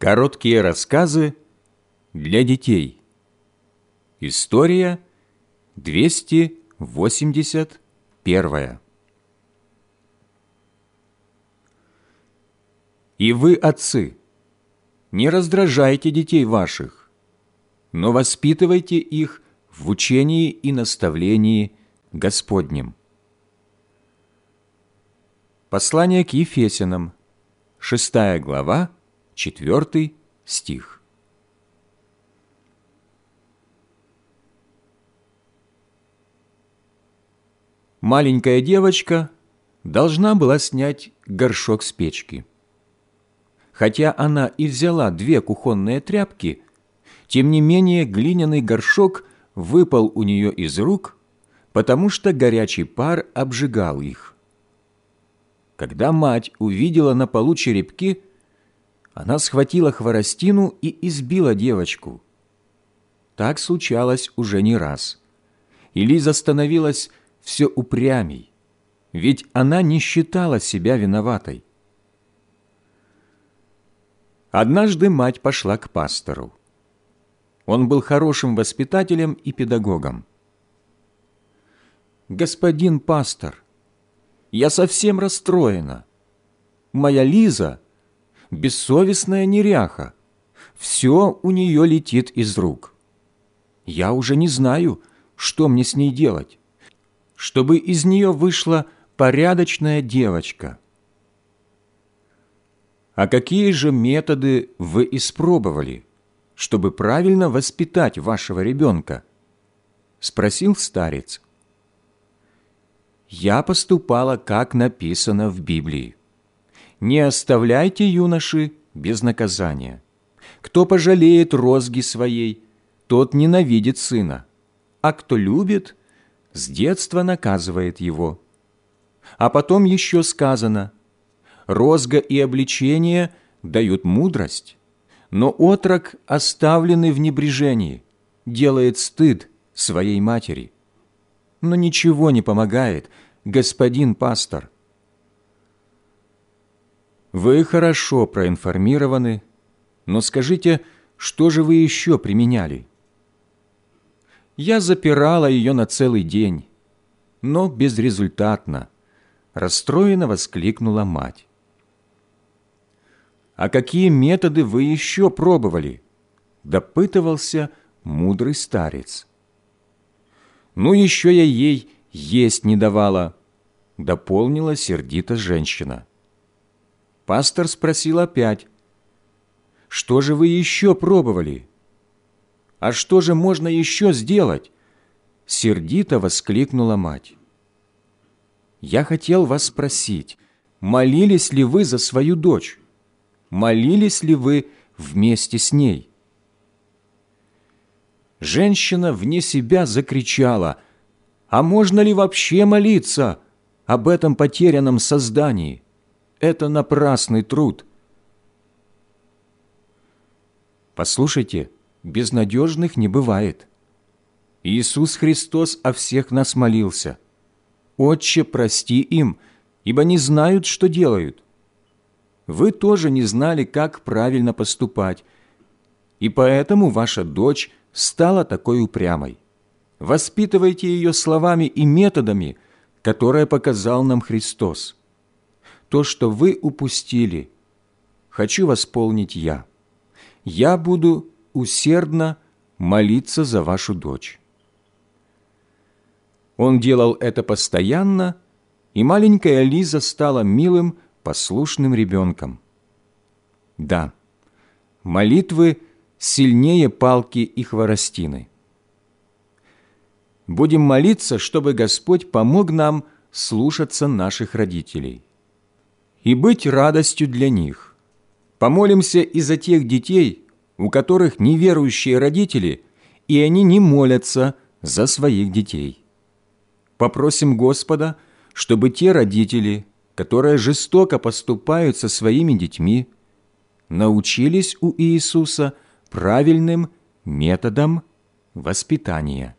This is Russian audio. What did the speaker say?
Короткие рассказы для детей. История 281. И вы, отцы, не раздражайте детей ваших, но воспитывайте их в учении и наставлении Господнем. Послание к Ефесянам, 6 глава, 4 стих. Маленькая девочка должна была снять горшок с печки. Хотя она и взяла две кухонные тряпки, тем не менее глиняный горшок выпал у нее из рук, потому что горячий пар обжигал их. Когда мать увидела на полу черепки, она схватила хворостину и избила девочку. Так случалось уже не раз. И Лиза становилась все упрямей, ведь она не считала себя виноватой. Однажды мать пошла к пастору. Он был хорошим воспитателем и педагогом. «Господин пастор, я совсем расстроена. Моя Лиза бессовестная неряха. Все у нее летит из рук. Я уже не знаю, что мне с ней делать, чтобы из нее вышла порядочная девочка. А какие же методы вы испробовали, чтобы правильно воспитать вашего ребенка? Спросил старец. Я поступала, как написано в Библии не оставляйте юноши без наказания. Кто пожалеет розги своей, тот ненавидит сына, а кто любит, с детства наказывает его. А потом еще сказано, розга и обличение дают мудрость, но отрок, оставленный в небрежении, делает стыд своей матери. Но ничего не помогает, господин пастор – вы хорошо проинформированы, но скажите, что же вы еще применяли? Я запирала ее на целый день, но безрезультатно. Расстроенно воскликнула мать. «А какие методы вы еще пробовали?» Допытывался мудрый старец. «Ну, еще я ей есть не давала», дополнила сердито женщина. Пастор спросил опять, «Что же вы еще пробовали?» «А что же можно еще сделать?» Сердито воскликнула мать. «Я хотел вас спросить, молились ли вы за свою дочь? Молились ли вы вместе с ней?» Женщина вне себя закричала, «А можно ли вообще молиться об этом потерянном создании?» Это напрасный труд. Послушайте, безнадежных не бывает. Иисус Христос о всех нас молился. «Отче, прости им, ибо не знают, что делают». Вы тоже не знали, как правильно поступать, и поэтому ваша дочь стала такой упрямой. Воспитывайте ее словами и методами, которые показал нам Христос то, что вы упустили, хочу восполнить я. Я буду усердно молиться за вашу дочь». Он делал это постоянно, и маленькая Лиза стала милым, послушным ребенком. Да, молитвы сильнее палки и хворостины. Будем молиться, чтобы Господь помог нам слушаться наших родителей и быть радостью для них. Помолимся и за тех детей, у которых неверующие родители, и они не молятся за своих детей. Попросим Господа, чтобы те родители, которые жестоко поступают со своими детьми, научились у Иисуса правильным методам воспитания.